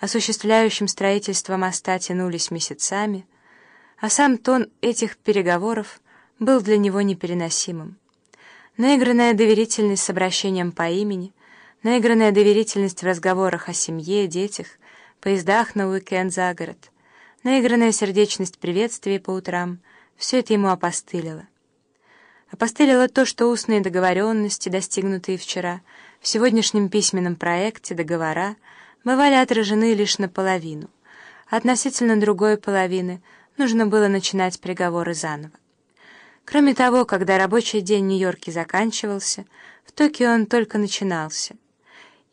осуществляющим строительство моста, тянулись месяцами, а сам тон этих переговоров был для него непереносимым. Наигранная доверительность с обращением по имени, наигранная доверительность в разговорах о семье, детях, поездах на уикенд за город, наигранная сердечность приветствий по утрам — все это ему опостылило. Опостылило то, что устные договоренности, достигнутые вчера, в сегодняшнем письменном проекте договора, бывали отражены лишь наполовину. Относительно другой половины нужно было начинать переговоры заново. Кроме того, когда рабочий день в Нью-Йорке заканчивался, в Токио он только начинался.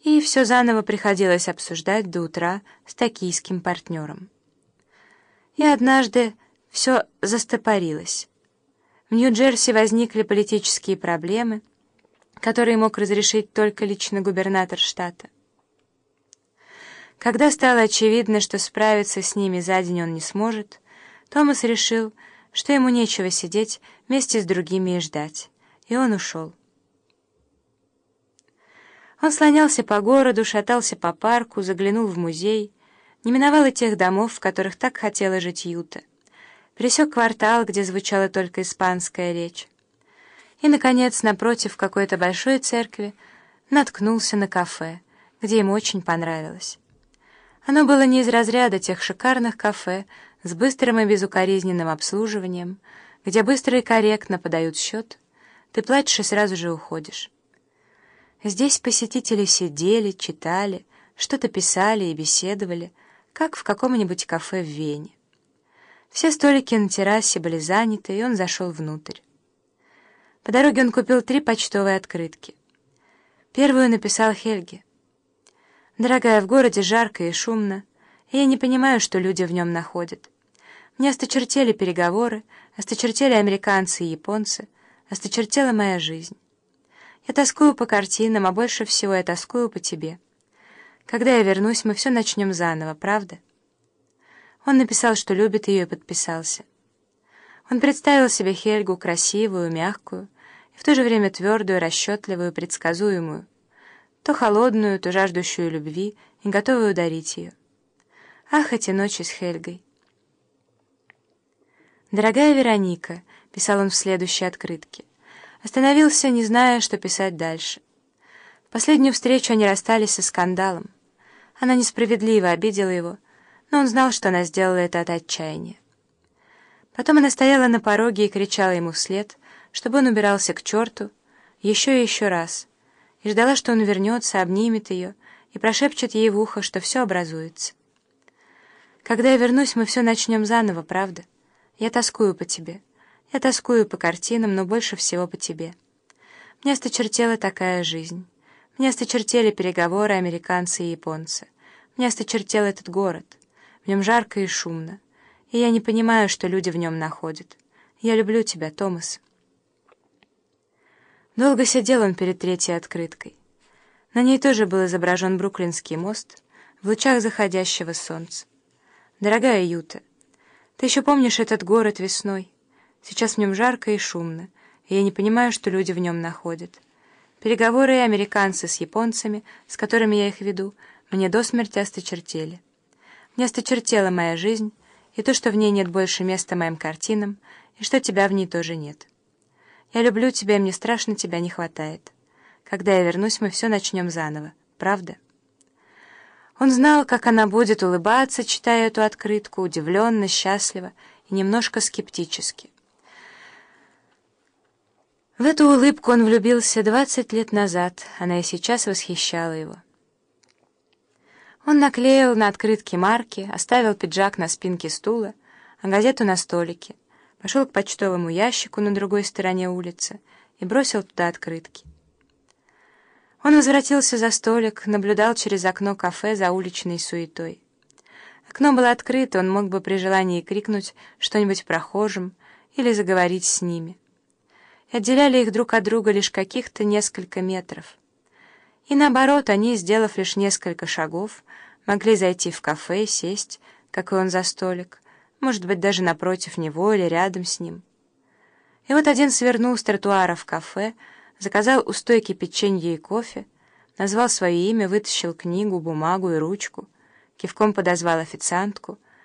И все заново приходилось обсуждать до утра с токийским партнером. И однажды все застопорилось. В Нью-Джерси возникли политические проблемы, которые мог разрешить только лично губернатор штата. Когда стало очевидно, что справиться с ними за день он не сможет, Томас решил, что ему нечего сидеть вместе с другими и ждать, и он ушел. Он слонялся по городу, шатался по парку, заглянул в музей, не миновал и тех домов, в которых так хотела жить Юта, пересек квартал, где звучала только испанская речь, и, наконец, напротив какой-то большой церкви наткнулся на кафе, где ему очень понравилось. Оно было не из разряда тех шикарных кафе, с быстрым и безукоризненным обслуживанием, где быстро и корректно подают счет, ты платишь и сразу же уходишь. Здесь посетители сидели, читали, что-то писали и беседовали, как в каком-нибудь кафе в Вене. Все столики на террасе были заняты, и он зашел внутрь. По дороге он купил три почтовые открытки. Первую написал Хельге. «Дорогая, в городе жарко и шумно, и я не понимаю, что люди в нем находят. Мне осточертели переговоры, осточертели американцы и японцы, осточертела моя жизнь. Я тоскую по картинам, а больше всего я тоскую по тебе. Когда я вернусь, мы все начнем заново, правда?» Он написал, что любит ее, и подписался. Он представил себе Хельгу красивую, мягкую, и в то же время твердую, расчетливую, предсказуемую, то холодную, то жаждущую любви и готовую ударить ее. Ах, эти ночи с Хельгой! «Дорогая Вероника», — писал он в следующей открытке, остановился, не зная, что писать дальше. В последнюю встречу они расстались со скандалом. Она несправедливо обидела его, но он знал, что она сделала это от отчаяния. Потом она стояла на пороге и кричала ему вслед, чтобы он убирался к черту, еще и еще раз, и ждала, что он вернется, обнимет ее и прошепчет ей в ухо, что все образуется. «Когда я вернусь, мы все начнем заново, правда?» Я тоскую по тебе. Я тоскую по картинам, но больше всего по тебе. Мне осточертела такая жизнь. Мне осточертели переговоры американцы и японцы. Мне осточертел этот город. В нем жарко и шумно. И я не понимаю, что люди в нем находят. Я люблю тебя, Томас. Долго сидел он перед третьей открыткой. На ней тоже был изображен Бруклинский мост в лучах заходящего солнца. «Дорогая Юта», ты еще помнишь этот город весной? Сейчас в нем жарко и шумно, и я не понимаю, что люди в нем находят. Переговоры американцы с японцами, с которыми я их веду, мне до смерти осточертели. Мне осточертела моя жизнь, и то, что в ней нет больше места моим картинам, и что тебя в ней тоже нет. Я люблю тебя, и мне страшно тебя не хватает. Когда я вернусь, мы все начнем заново, правда?» Он знал, как она будет улыбаться, читая эту открытку, удивленно, счастливо и немножко скептически. В эту улыбку он влюбился двадцать лет назад, она и сейчас восхищала его. Он наклеил на открытке марки, оставил пиджак на спинке стула, а газету на столике, пошел к почтовому ящику на другой стороне улицы и бросил туда открытки. Он возвратился за столик, наблюдал через окно кафе за уличной суетой. Окно было открыто, он мог бы при желании крикнуть что-нибудь прохожим или заговорить с ними. И отделяли их друг от друга лишь каких-то несколько метров. И наоборот, они, сделав лишь несколько шагов, могли зайти в кафе, сесть, как и он за столик, может быть, даже напротив него или рядом с ним. И вот один свернул с тротуара в кафе, заказал у стойки печенье и кофе, назвал свое имя, вытащил книгу, бумагу и ручку кивком подозвал официантку,